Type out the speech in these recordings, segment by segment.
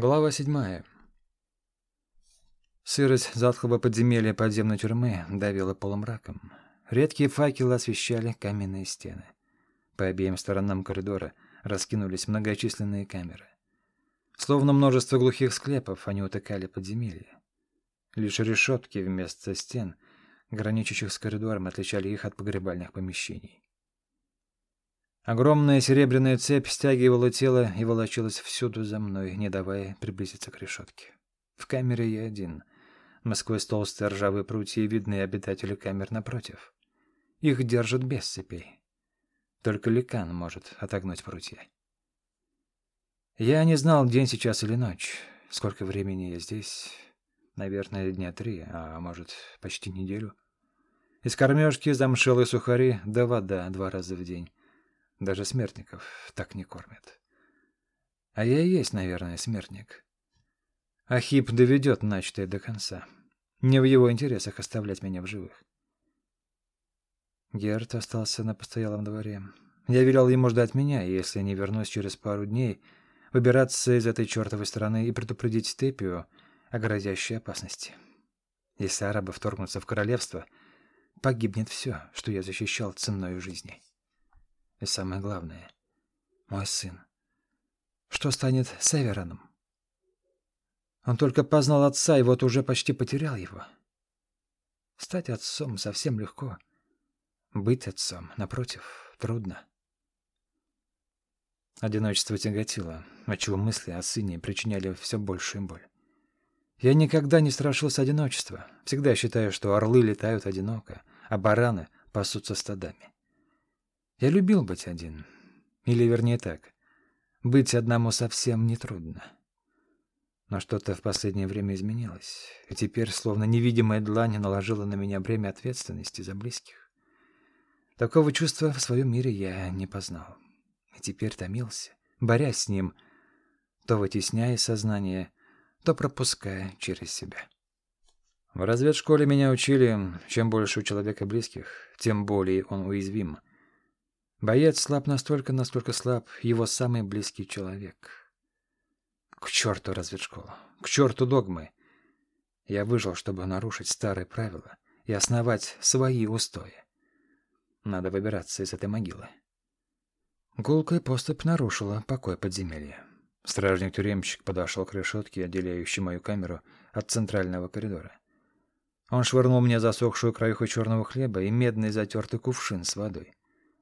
Глава седьмая. Сырость затхлого подземелья подземной тюрьмы давила полумраком. Редкие факелы освещали каменные стены. По обеим сторонам коридора раскинулись многочисленные камеры. Словно множество глухих склепов, они утыкали подземелье. Лишь решетки вместо стен, граничащих с коридором, отличали их от погребальных помещений. Огромная серебряная цепь стягивала тело и волочилась всюду за мной, не давая приблизиться к решетке. В камере я один. Насквозь толстые ржавые прутья и видные обитатели камер напротив. Их держат без цепей. Только ликан может отогнуть прутья. Я не знал, день сейчас или ночь. Сколько времени я здесь? Наверное, дня три, а может, почти неделю. Из кормежки замшелые сухари да вода два раза в день. Даже смертников так не кормят. А я и есть, наверное, смертник. Ахип доведет начатое до конца. Не в его интересах оставлять меня в живых. Герт остался на постоялом дворе. Я велел ему ждать меня, и если не вернусь через пару дней, выбираться из этой чертовой страны и предупредить Степию о грозящей опасности. Если арабы вторгнутся в королевство, погибнет все, что я защищал ценою жизни. И самое главное — мой сын. Что станет с Эвероном? Он только познал отца и вот уже почти потерял его. Стать отцом совсем легко. Быть отцом, напротив, трудно. Одиночество тяготило, отчего мысли о сыне причиняли все большую боль. Я никогда не страшился одиночества. Всегда считаю, что орлы летают одиноко, а бараны пасутся стадами. Я любил быть один. Или, вернее, так. Быть одному совсем нетрудно. Но что-то в последнее время изменилось, и теперь, словно невидимая длань, наложила на меня бремя ответственности за близких. Такого чувства в своем мире я не познал. И теперь томился, борясь с ним, то вытесняя сознание, то пропуская через себя. В разведшколе меня учили, чем больше у человека близких, тем более он уязвим — Боец слаб настолько, насколько слаб его самый близкий человек. К черту разведшколу, к черту догмы. Я выжил, чтобы нарушить старые правила и основать свои устои. Надо выбираться из этой могилы. Гулкая поступь нарушила покой подземелья. Стражник-тюремщик подошел к решетке, отделяющей мою камеру от центрального коридора. Он швырнул мне засохшую краюху черного хлеба и медный затертый кувшин с водой.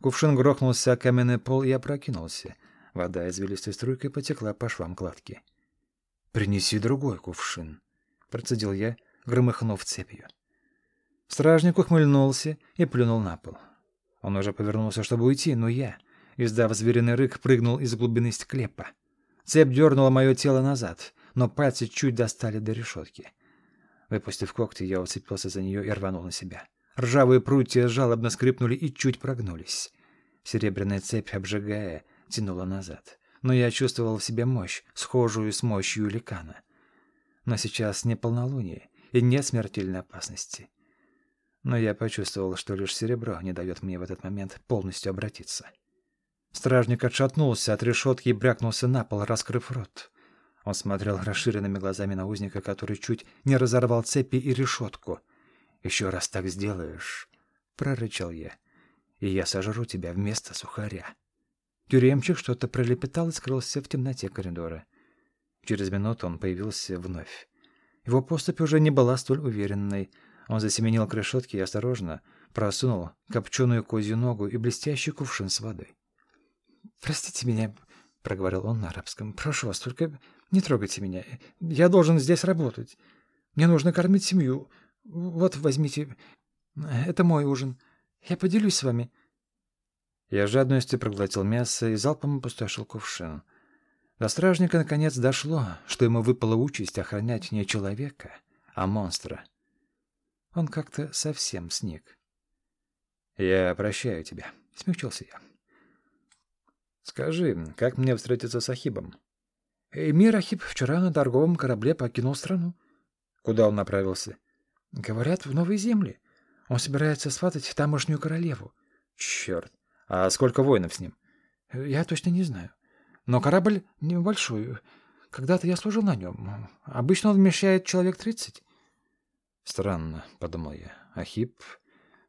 Кувшин грохнулся о каменный пол и опрокинулся. Вода извилистой струйкой потекла по швам кладки. «Принеси другой кувшин», — процедил я, громыхнув цепью. Стражник ухмыльнулся и плюнул на пол. Он уже повернулся, чтобы уйти, но я, издав звериный рык, прыгнул из глубины склепа. Цепь дернула мое тело назад, но пальцы чуть достали до решетки. Выпустив когти, я уцепился за нее и рванул на себя. Ржавые прутья жалобно скрипнули и чуть прогнулись. Серебряная цепь, обжигая, тянула назад. Но я чувствовал в себе мощь, схожую с мощью ликана. Но сейчас не полнолуние и нет смертельной опасности. Но я почувствовал, что лишь серебро не дает мне в этот момент полностью обратиться. Стражник отшатнулся от решетки и брякнулся на пол, раскрыв рот. Он смотрел расширенными глазами на узника, который чуть не разорвал цепи и решетку — еще раз так сделаешь, — прорычал я, — и я сожру тебя вместо сухаря. Тюремчик что-то пролепетал и скрылся в темноте коридора. Через минуту он появился вновь. Его поступь уже не была столь уверенной. Он засеменил к решетке и осторожно просунул копченую козью ногу и блестящий кувшин с водой. «Простите меня», — проговорил он на арабском. «Прошу вас, только не трогайте меня. Я должен здесь работать. Мне нужно кормить семью. Вот, возьмите. Это мой ужин. Я поделюсь с вами. Я жадностью проглотил мясо и залпом опустошил кувшин. До стражника наконец дошло, что ему выпала участь охранять не человека, а монстра. Он как-то совсем сник. «Я прощаю тебя», — смягчился я. «Скажи, как мне встретиться с Ахибом?» «Эмир Ахиб вчера на торговом корабле покинул страну». «Куда он направился?» Говорят, в новые земли. Он собирается сватать тамошнюю королеву. Черт. А сколько воинов с ним? Я точно не знаю. Но корабль небольшой. Когда-то я служил на нем. Обычно он вмещает человек тридцать. Странно, — подумал я. Ахип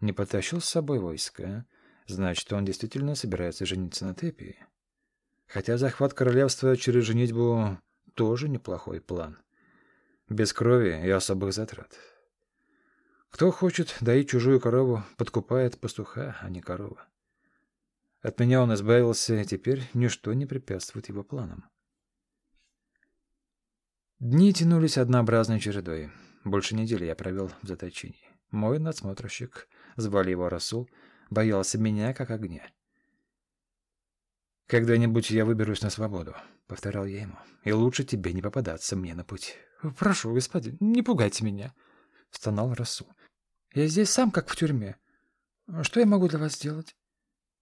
не потащил с собой войско. А? Значит, он действительно собирается жениться на Тепии. Хотя захват королевства через женитьбу тоже неплохой план. Без крови и особых затрат. Кто хочет доить чужую корову, подкупает пастуха, а не корова. От меня он избавился, и теперь ничто не препятствует его планам. Дни тянулись однообразной чередой. Больше недели я провел в заточении. Мой надсмотрщик, звали его Расул, боялся меня как огня. «Когда-нибудь я выберусь на свободу», — повторял я ему. «И лучше тебе не попадаться мне на путь». «Прошу, господин, не пугайте меня», — стонал Расул. «Я здесь сам как в тюрьме. Что я могу для вас сделать?»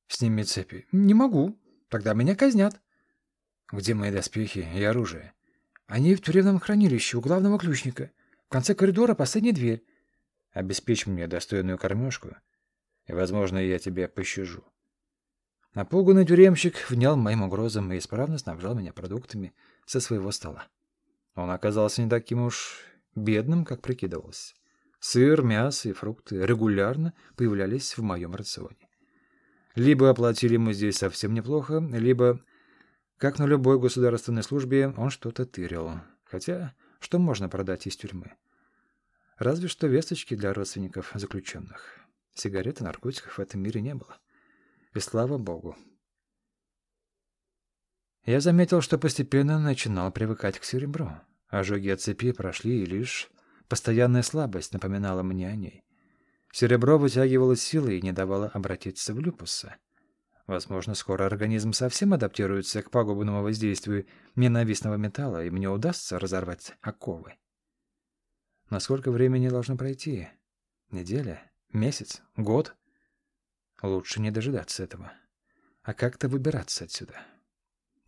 «Сними цепи». «Не могу. Тогда меня казнят». «Где мои доспехи и оружие?» «Они в тюремном хранилище у главного ключника. В конце коридора последняя дверь». «Обеспечь мне достойную кормежку, и, возможно, я тебя пощажу». Напуганный тюремщик внял моим угрозам и исправно снабжал меня продуктами со своего стола. Он оказался не таким уж бедным, как прикидывался. Сыр, мясо и фрукты регулярно появлялись в моем рационе. Либо оплатили ему здесь совсем неплохо, либо, как на любой государственной службе, он что-то тырил. Хотя, что можно продать из тюрьмы? Разве что весточки для родственников заключенных. Сигарет и наркотиков в этом мире не было. И слава богу. Я заметил, что постепенно начинал привыкать к серебру. Ожоги от цепи прошли, и лишь постоянная слабость напоминала мне о ней. Серебро вытягивало силы и не давало обратиться в люпуса. Возможно, скоро организм совсем адаптируется к пагубному воздействию ненавистного металла, и мне удастся разорвать оковы. Насколько времени должно пройти? Неделя? Месяц? Год? Лучше не дожидаться этого. А как-то выбираться отсюда.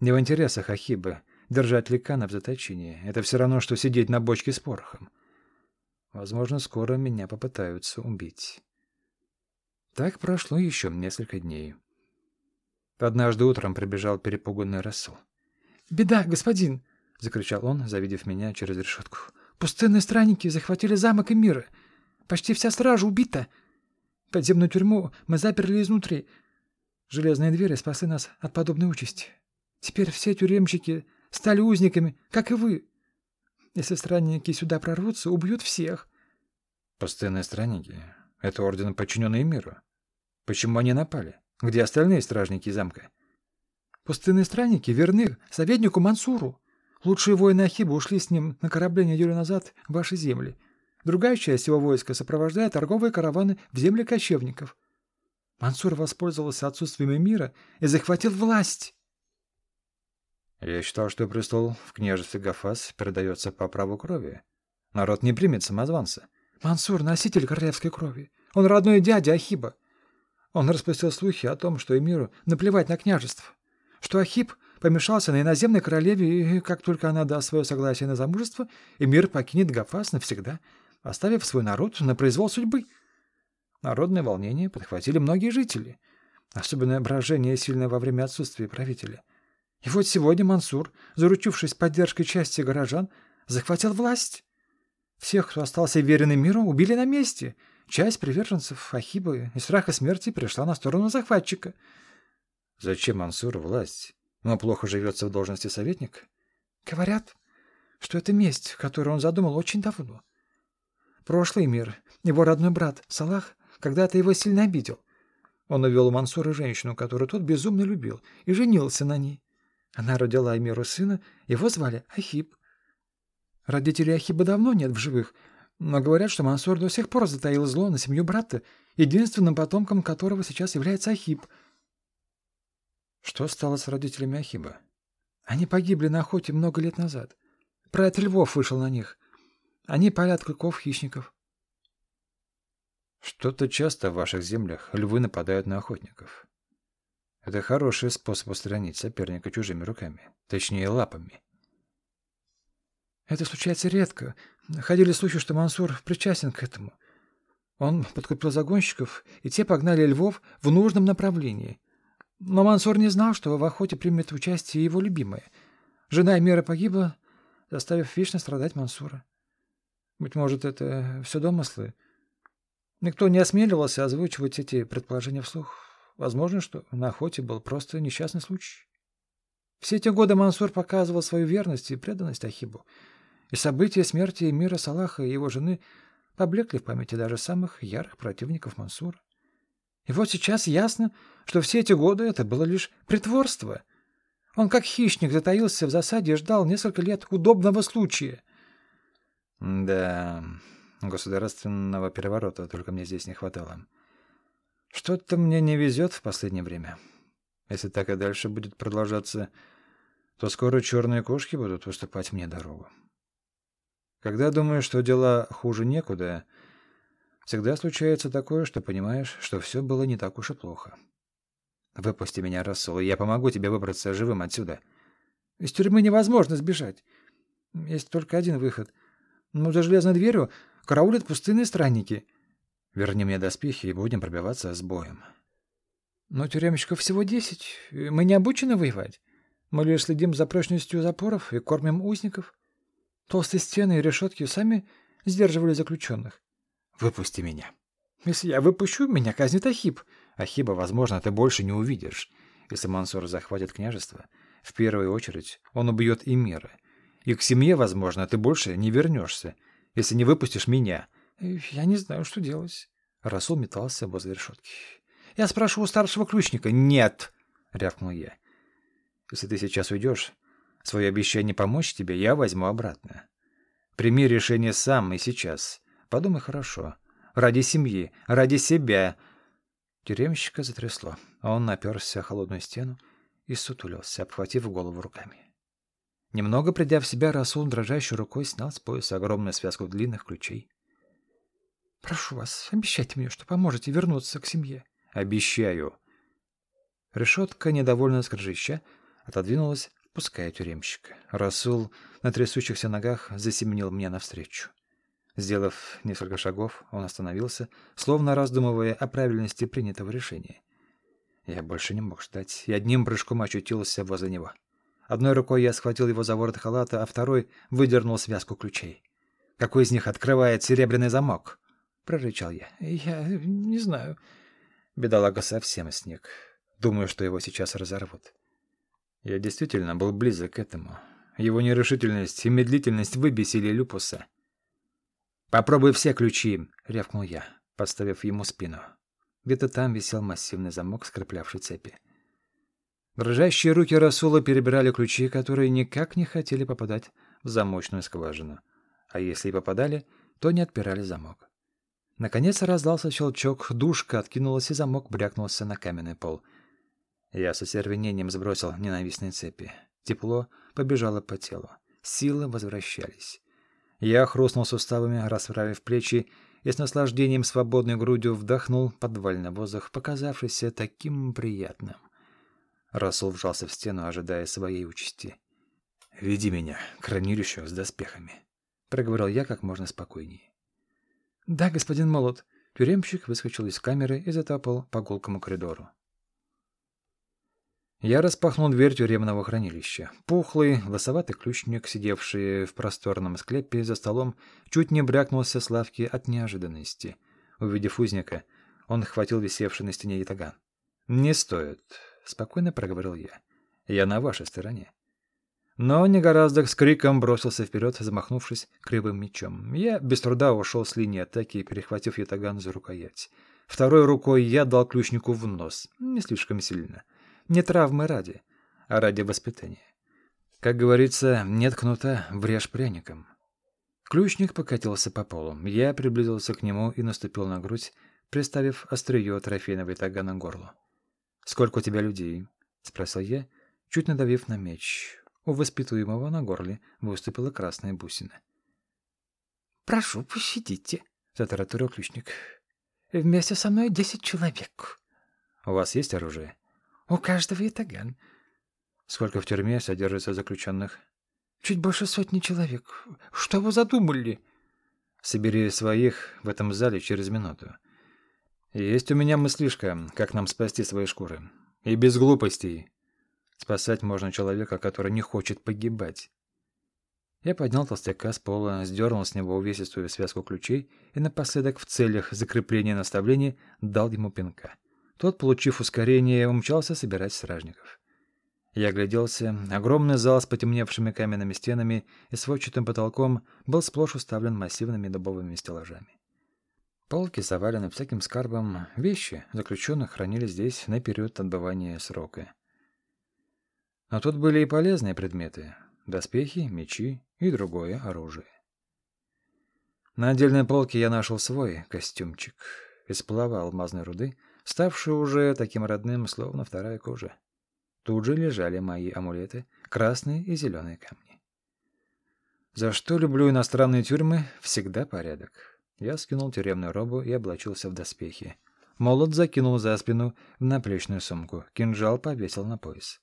Не в интересах Ахибы держать Ликана в заточении. Это все равно, что сидеть на бочке с порохом. Возможно, скоро меня попытаются убить. Так прошло еще несколько дней. Однажды утром прибежал перепуганный Рассел. «Беда, господин!» — закричал он, завидев меня через решетку. «Пустынные странники захватили замок и мир. Почти вся стража убита. Подземную тюрьму мы заперли изнутри. Железные двери спасли нас от подобной участи. Теперь все тюремщики стали узниками, как и вы. Если странники сюда прорвутся, убьют всех. Пустынные странники — это орден, подчиненный миру. Почему они напали? Где остальные стражники замка? Пустынные странники верны советнику Мансуру. Лучшие воины Ахиба ушли с ним на корабле неделю назад в ваши земли. Другая часть его войска сопровождает торговые караваны в земли кочевников. Мансур воспользовался отсутствием мира и захватил власть. Я считал, что престол в княжестве Гафас передается по праву крови. Народ не примет самозванца. Мансур — носитель королевской крови. Он родной дядя Ахиба. Он распустил слухи о том, что Эмиру наплевать на княжество. Что Ахиб помешался на иноземной королеве, и как только она даст свое согласие на замужество, Эмир покинет Гафас навсегда — оставив свой народ на произвол судьбы. Народное волнение подхватили многие жители, особенно брожение сильное во время отсутствия правителя. И вот сегодня Мансур, заручившись поддержкой части горожан, захватил власть. Всех, кто остался верен миру, убили на месте. Часть приверженцев Ахибы и страха смерти перешла на сторону захватчика. Зачем Мансуру власть? Он плохо живется в должности советника? Говорят, что это месть, которую он задумал очень давно. Прошлый мир, его родной брат, Салах, когда-то его сильно обидел. Он увел у Мансура женщину, которую тот безумно любил, и женился на ней. Она родила Эмиру сына, его звали Ахиб. Родителей Ахиба давно нет в живых, но говорят, что Мансур до сих пор затаил зло на семью брата, единственным потомком которого сейчас является Ахиб. Что стало с родителями Ахиба? Они погибли на охоте много лет назад. Прайд Львов вышел на них. Они палят клыков-хищников. Что-то часто в ваших землях львы нападают на охотников. Это хороший способ устранить соперника чужими руками, точнее лапами. Это случается редко. Ходили слухи, что Мансур причастен к этому. Он подкупил загонщиков, и те погнали львов в нужном направлении. Но Мансур не знал, что в охоте примет участие его любимая. Жена Эмира погибла, заставив вечно страдать Мансура. Быть может, это все домыслы. Никто не осмеливался озвучивать эти предположения вслух. Возможно, что на охоте был просто несчастный случай. Все эти годы Мансур показывал свою верность и преданность Ахибу. И события смерти Эмира Салаха и его жены поблекли в памяти даже самых ярых противников Мансура. И вот сейчас ясно, что все эти годы это было лишь притворство. Он как хищник затаился в засаде и ждал несколько лет удобного случая. Да, государственного переворота только мне здесь не хватало. Что-то мне не везет в последнее время. Если так и дальше будет продолжаться, то скоро черные кошки будут выступать мне дорогу. Когда думаю, что дела хуже некуда, всегда случается такое, что понимаешь, что все было не так уж и плохо. Выпусти меня, Расул, и я помогу тебе выбраться живым отсюда. Из тюрьмы невозможно сбежать. Есть только один выход. Но за железной дверью караулят пустынные странники. Верни мне доспехи, и будем пробиваться с боем. Но тюремщиков всего десять. Мы не обучены воевать. Мы лишь следим за прочностью запоров и кормим узников. Толстые стены и решетки сами сдерживали заключенных. Выпусти меня. Если я выпущу, меня казнит Ахиб. Ахиба, возможно, ты больше не увидишь. Если Мансур захватит княжество, в первую очередь он убьет и мира. И к семье, возможно, ты больше не вернешься, если не выпустишь меня. Я не знаю, что делать. Расул метался возле решетки. Я спрошу у старшего ключника. Нет, рявкнул я. Если ты сейчас уйдешь, свое обещание помочь тебе я возьму обратно. Прими решение сам и сейчас. Подумай хорошо. Ради семьи, ради себя. Тюремщика затрясло, он наперся холодную стену и сутулился, обхватив голову руками. Немного придя в себя, Расул дрожащей рукой снял с пояса огромную связку длинных ключей. «Прошу вас, обещайте мне, что поможете вернуться к семье». Обещаю. Решетка, недовольно скрежеща, отодвинулась, пуская тюремщика. Расул на трясущихся ногах засеменил мне навстречу. Сделав несколько шагов, он остановился, словно раздумывая о правильности принятого решения. Я больше не мог ждать, и одним прыжком очутился возле него. Одной рукой я схватил его за ворот халата, а второй выдернул связку ключей. «Какой из них открывает серебряный замок?» — прорычал я. «Я не знаю», Бедолага совсем сник. Думаю, что его сейчас разорвут. Я действительно был близок к этому. Его нерешительность и медлительность выбесили Люпуса. «Попробуй все ключи!» — рявкнул я, подставив ему спину. Где-то там висел массивный замок, скреплявший цепи. Дрожащие руки Расула перебирали ключи, которые никак не хотели попадать в замочную скважину. А если и попадали, то не отпирали замок. Наконец раздался щелчок, душка откинулась, и замок брякнулся на каменный пол. Я со остервенением сбросил ненавистные цепи. Тепло побежало по телу. Силы возвращались. Я хрустнул суставами, расправив плечи, и с наслаждением свободной грудью вдохнул подвальный воздух, показавшийся таким приятным. Расул вжался в стену, ожидая своей участи. «Веди меня к хранилищу с доспехами», — проговорил я как можно спокойнее. «Да, господин Молот». Тюремщик выскочил из камеры и затопал по гулкому коридору. Я распахнул дверь тюремного хранилища. Пухлый, лосоватый ключник, сидевший в просторном склепе за столом, чуть не брякнулся с лавки от неожиданности. Увидев узника, он хватил висевший на стене ятаган. «Не стоит», — спокойно проговорил я. «Я на вашей стороне». Но не гораздо с криком бросился вперед, замахнувшись кривым мечом. Я без труда ушел с линии атаки, перехватив ятаган за рукоять. Второй рукой я дал ключнику в нос. Не слишком сильно. Не травмы ради, а ради воспитания. Как говорится, нет кнута, врежь пряником. Ключник покатился по полу. Я приблизился к нему и наступил на грудь, приставив острие трофейного ятагана к горлу. «Сколько у тебя людей?» — спросил я, чуть надавив на меч. У воспитуемого на горле выступила красная бусина. «Прошу, пощадите», — затараторил ключник. «Вместе со мной десять человек». «У вас есть оружие?» «У каждого и таган». «Сколько в тюрьме содержится заключенных?» «Чуть больше сотни человек. Что вы задумали?» «Собери своих в этом зале через минуту. Есть у меня мыслишка, как нам спасти свои шкуры. И без глупостей. Спасать можно человека, который не хочет погибать. Я поднял толстяка с пола, сдернул с него увесистую связку ключей и напоследок в целях закрепления наставления дал ему пинка. Тот, получив ускорение, умчался собирать стражников. Я огляделся. Огромный зал с потемневшими каменными стенами и сводчатым потолком был сплошь уставлен массивными дубовыми стеллажами. Полки завалены всяким скарбом, вещи заключенных хранили здесь на период отбывания срока. Но тут были и полезные предметы — доспехи, мечи и другое оружие. На отдельной полке я нашел свой костюмчик из сплава алмазной руды, ставший уже таким родным, словно вторая кожа. Тут же лежали мои амулеты, красные и зеленые камни. За что люблю иностранные тюрьмы, всегда порядок. Я скинул тюремную робу и облачился в доспехи. Молот закинул за спину в наплечную сумку, кинжал повесил на пояс.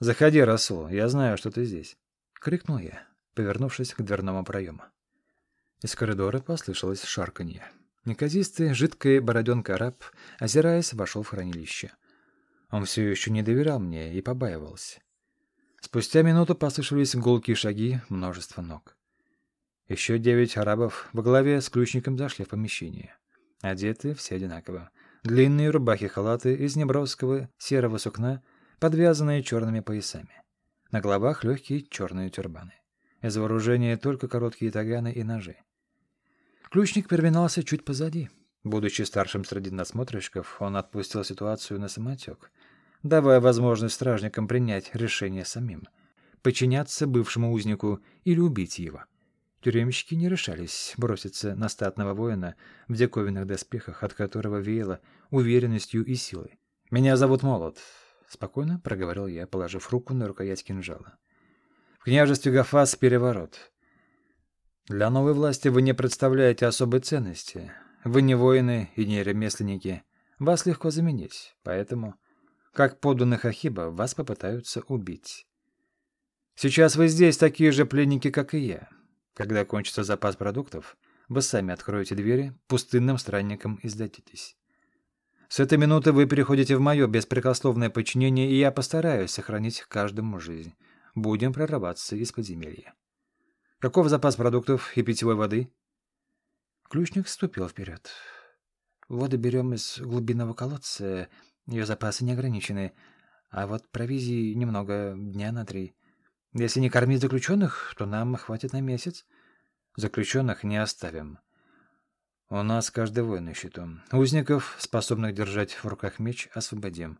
«Заходи, Расул, я знаю, что ты здесь», — крикнул я, повернувшись к дверному проему. Из коридора послышалось шарканье. Неказистый, жидкий бороденка-араб, озираясь, вошел в хранилище. Он все еще не доверял мне и побаивался. Спустя минуту послышались гулкие шаги, множество ног. Еще девять арабов во главе с ключником зашли в помещение. Одеты все одинаково. Длинные рубахи-халаты из неброского серого сукна — подвязанные черными поясами. На головах легкие черные тюрбаны. Из вооружения только короткие таганы и ножи. Ключник переминался чуть позади. Будучи старшим среди насмотрщиков, он отпустил ситуацию на самотек, давая возможность стражникам принять решение самим, подчиняться бывшему узнику или убить его. Тюремщики не решались броситься на статного воина в диковинных доспехах, от которого веяло уверенностью и силой. «Меня зовут Молот. — спокойно проговорил я, положив руку на рукоять кинжала. «В княжестве Гафас переворот. Для новой власти вы не представляете особой ценности. Вы не воины и не ремесленники. Вас легко заменить, поэтому, как подданных Ахиба, вас попытаются убить. Сейчас вы здесь такие же пленники, как и я. Когда кончится запас продуктов, вы сами откроете двери, пустынным странникам и сдадитесь. С этой минуты вы переходите в мое беспрекословное подчинение, и я постараюсь сохранить каждому жизнь. Будем прорываться из подземелья. Каков запас продуктов и питьевой воды? Ключник ступил вперед. Воду берем из глубинного колодца, ее запасы не ограничены, а вот провизии немного, дня на три. Если не кормить заключенных, то нам хватит на месяц. Заключенных не оставим. У нас каждый воин на счету. Узников, способных держать в руках меч, освободим.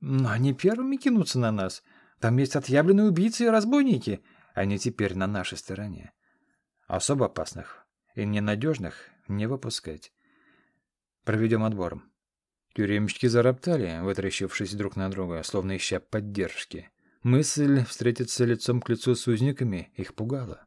Но они первыми кинутся на нас. Там есть отъявленные убийцы и разбойники. Они теперь на нашей стороне. Особо опасных и ненадежных не выпускать. Проведем отбор. Тюремщики зароптали, вытрящившись друг на друга, словно ища поддержки. Мысль встретиться лицом к лицу с узниками их пугала.